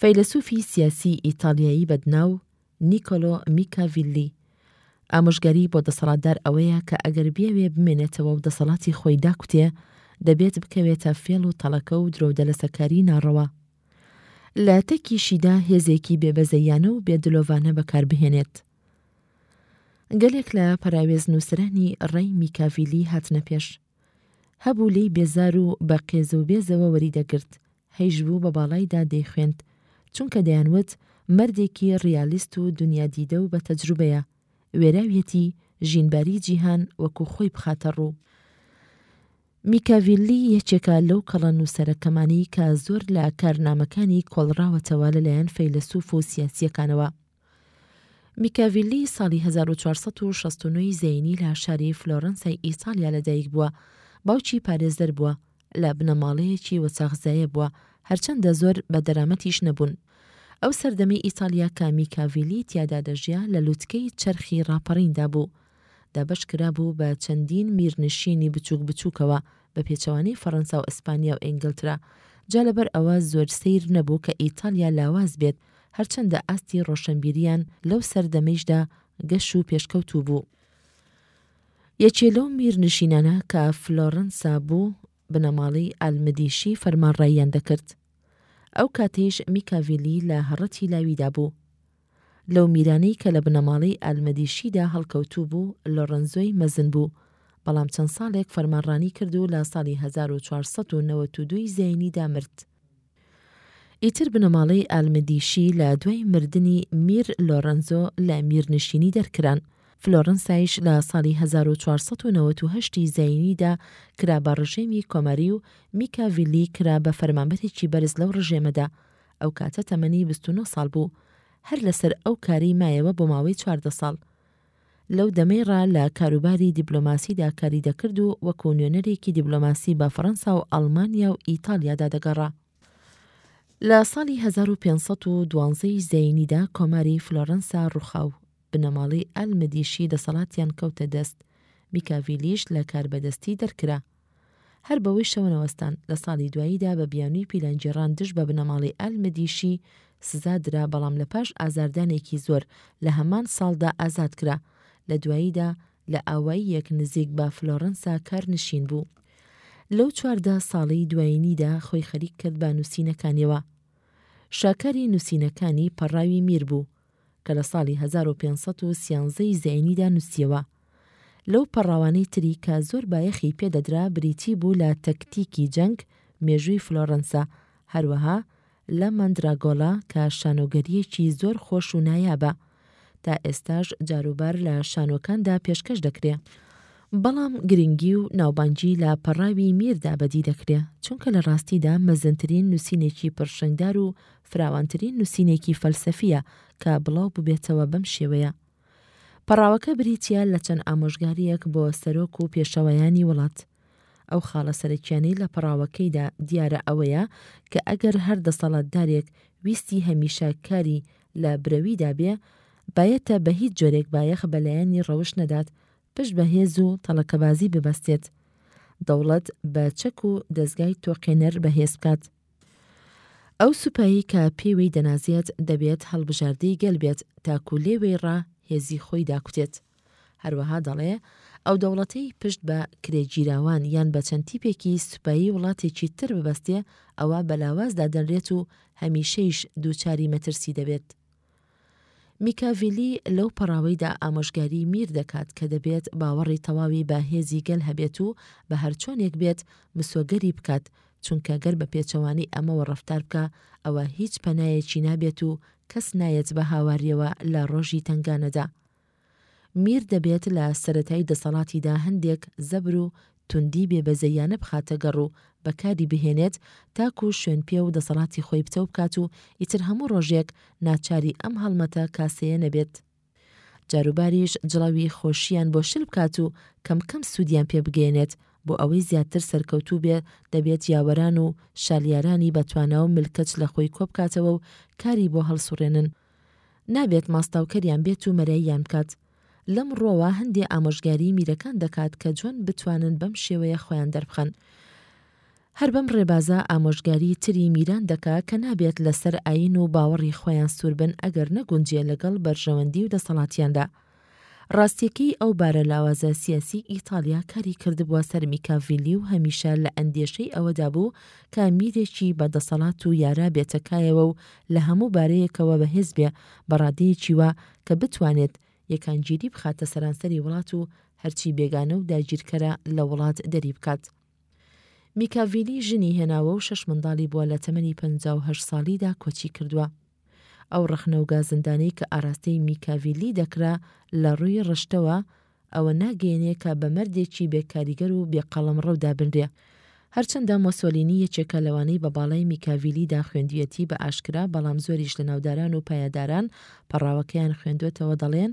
فەیلەسوفی سیاسی ئیتالیایی بەدناو، نیکۆلۆ میکاڤیلی، ئامۆژگاری بۆ دەسەڵاتدار ئەوەیە کە ئەگەر بیەوێ بمێنێتەوە و دەسەڵاتی خۆی داکوتێ، دەبێت بکەوێتە فێڵ و تەڵەکە و درۆودەلەسەکاری ناڕەوا. لە تەکیشیدا هێزێکی بێ بەزەییانە و بێ دلۆڤانە بەکار بهێنێت. گەلێک لە پەراوێزنووسرانی ڕێی میکاڤیلی هاتنە پێش. هەبوو لێی بێزار و بە قێزەوبێزەوە وەری دەگرت، هەیشبوو بە باڵایدا دەیخوێند، چونکە دەیانوت مەردێکی ڕیالیست و دونیادیدە و بە تەجروبەیە، وێراویەتی ژینباری جیهان وەکو خۆی بخاتە ڕوو. میکاڤیللی یەکێکە لەو کەڵە نووسەرە کەمانەی کە زۆر لە کارنامەکانی کۆڵراوەتەوە لەلایەن فەیلەسوف و سیاسییەکانەوە، میکاڤیلی ساڵی هەزار و چوار سەد و شەست و نۆ ی زەینی لە شاری فلۆرەنسای ئیتاڵیا لەدایک بووە، باوکی پارێزەر بووە، لە بنەماڵەیەکی وەچەغزایە بووە، هەرچەندە زۆر بە دەرامەتیش نەبوون. ئەو سەردەمەی ئیتاڵیا کە میکاڤیلی تیادا دەژیا لە لوتکەی چەرخی ڕاپەڕیندا بوو، دابەش کرابوو بە چەندین میرنشینی بچووک بچووکەوە بە پێچەوانەی فەڕەنسا و ئەسپانیا و ئینگلترا جا لەبەر ئەوە زۆر سەیر نەبوو کە ئیتاڵیا لاواز بێت هەرچەندە ئاستی ڕۆشەنبیریان لەو سەردەمەیشدا گەش و پێشکەوتوو بوو. یەکێ لەو میرنشینانە کە فلۆرەنسا بوو بنەماڵەی ئال مدیشی فەرمانڕاییان دەکرد. ئەو کاتەیش میکاڤیلی لە هەڕەتی لاویدا بوو. لەو میرانەی کە لە بنەماڵەی ئالمەدیشیدا هەڵکەوتوو بوو، لۆڕەنزۆی مەزن بوو، بەڵام چەند ساڵێک فەرمانڕانی کرد و لە ساڵی هەزار و چوار سەد و نەوەد و دوو ی زایینیدا مرد. ئیتر بنەماڵەی ئالمەدیشی لە دوای مردنی میر لۆڕەنزۆ لە میرنشینی دەرکران. فلۆرنسایش لە ساڵی هەزار و چوار سەد و نەوەد و هەشت ی زایینیدا کرا بە ڕژێمی کۆماری و میکاڤیلی کرا بە فەرمانبەرێکی بەرز لەو ڕژێمەدا، ئەو کاتە تەمەنی بیست و نۆ ساڵ بوو، هەر لەسەر ئەو کارەی مایەوە بۆ ماوەی چواردە ساڵ. لەو دەمەی ڕا لە کاروباری دیبلۆماسیدا کاری دەکرد و وەکوو نوێنەرێکی دیبلۆماسی بە فەڕەنسا و ئەڵمانیا و ئیتاڵیادا دەگەڕا. لە ساڵی هەزار و پێنج سەد و دوازدە ی زەینیدا کۆماری فلۆرەنسا ڕووخا و بنەماڵەی ئال مدیشی دەسەڵاتیان کەوتە دەست، میکاڤیلیش لە کاربەدەستی دەرکرا. هەر بەوەی شەوە نەوەستان، لە ساڵی دواییدا بە بیانووی پیلانگێڕان دژ بە بنەماڵەی ئال مدیشی سزا درا بەڵام لە پاش ئازاردانێکی زۆر لە هەمان ساڵدا ئازاد کرا، لە دواییدا لە ئاواییەک نزیک بە فلۆرنسا کارنشین بوو. لەو چواردە ساڵەی دوایینیدا خۆی خەریک کرد بە نووسینەکانیەوە. شاکاری نووسینەکانی پەڕاوی میر بوو، کە لە ساڵی هەزار و پێنج سەد و سیانزە ی زەینیدا نووسییەوە. لەو پەڕاوانەی تری کە زۆر بایەخی پێ دەدرا بریتی بوو لە تەکتیکی جەنگ، مێژووی فلۆرەنسە، هەروەها لە مەندراگۆلا کە شانۆگەرییەکی زۆر خۆش و نایابە، تا ئێستاش جاروبار لە شانۆکاندا پێشکەش دەکرێ. بەڵام گرنگی و ناوبانگی لە پەڕاوی میردا بەدی دەکرێ، چونکە لە ڕاستیدا مەزنترین نووسینێکی پڕشنگدار و فراوانترین نووسینێکی فەلسەفییە کە بڵاو ببێتەوە بەم شێوەیە. پەڕاوەکە بریتییە لە چەند ئامۆژگارییەک بۆ سەرۆک و پێشەوایانی وڵات. ئەو خاڵە سەرەکییانەی لە پەڕاوەکەیدا دیارە ئەوەیە کە ئەگەر هەر دەسەڵاتدارێک ویستی هەمیشە کاری لە برەویدا بێ، بایەتە بە هیچ جۆرێک بایەخ بە لایەنی ڕەوشت نەدات، پشت بە هێز و تەڵەکەبازی ببەستێت. دەوڵەت بە چەک و دەزگای تۆقێنەر بەهێز بکات. ئەو سوپایی کە پێوەی دەنازێت دەبێت هەڵبژاردەی گەل بێت تاکو لێوەی ڕا هێزی خۆی داکوتێت. هەروەها دەڵێ ئەو دەوڵەتەی پشت بە کرێگیراوان یان بە چەند تیپێکی سوپایی وڵاتێکی تر ببەستێ ئەوا بە لاواز دادەنرێت و هەمیشەیش دووچاری مەترسی دەبێت. میکاڤیلی لەو پەڕاوەیدا ئامۆژگاریی میر دەکات کە دەبێت باوەڕی تەواوی بە هێزی گەل هەبێت و بە هەرچۆنێک بێت مسۆگەری بکات، چونکە گەر بە پێچەوانەی ئەمەوە ڕەفتار بکا، ئەوە هیچ پەنایەکی نابێت و کەس نایەت بە هاوارییەوە لە ڕۆژی تەنگانەدا. میر دەبێت لە سەرەتای دەسەڵاتیدا هەندێک زەبر و توندی بێ بەزەییانە بخاتە گەڕ و بەکاری بهێنێت تاکوو شوێنپێ و دەسەڵاتی خۆی پتەو بکات و ئیتر هەموو ڕۆژێک ناچاری ئەم هەڵمەتە کاسەیە نەبێت جاروباریش جڵەوی خۆشییان بۆ شل بکات و کەم کەم سوودیان پێ بگەیەنێت بۆ ئەوەی زیاتر سەرکەوتوو بێ دەبێت یاوەران و شالیارانی بەتوانا و ملکەچ لە خۆی کۆ بکاتەوە و کاری بۆ هەڵسوڕێنن نابێت ماستاوکەریان بێت و مەراییان بکات. لەم ڕوەوە هەندێ ئامۆژگاریی میرەکان دەکات کە جۆن بتوانن بەم شێوەیە خۆیان دەربخەن. هەر بەم ڕێبازە ئامۆژگاریی تری میران دەکا کە نابێت لەسەر ئایین و باوەڕی خۆیان سووربن ئەگەر نەگونجێ لەگەڵ بەرژەوەندی و دەسەڵاتیاندا. ڕاستییەکەی ئەو بارە لاوازە سیاسیی ئیتاڵیا کاری کردبووە سەر میکاڤیلی و هەمیشە لە ئەندێشەی ئەوەدا بوو کە میرێکی بە دەسەڵات و یارا بێتە کایەوە و لە هەموو بارەیەکەوە بەهێز بێ بە ڕادەیەکی وا کە بتوانێت یەکانگیری بخاتە سەرانسەری وڵات و هەرچی بێگانە و داگیرکەرە لە وڵات دەری بکات. میکاڤیلی ژنی هێناوە و شەش منداڵی بووە لە تەمەنی پەنجا و هەشت ساڵیدا کۆچی کردووە. ئەو ڕەخنە و گازندانەی کە ئاراستەی میکاڤیلی دەکرا لە ڕووی ڕشتەوە، ئەوە ناگەیەنێ کە بە مەردێکی بێ کاریگەر و بێ قەڵەمڕەو دابنرێ. هەرچەندە مۆسۆلینی یەکێکە لەوانەی بە باڵای میکاڤیلیدا خوێندویەتی بە ئاشکرا، بەڵام زۆریش لە ناوداران و پایەداران پەڕاوەکەیان خوێندۆتەوە دەڵێن،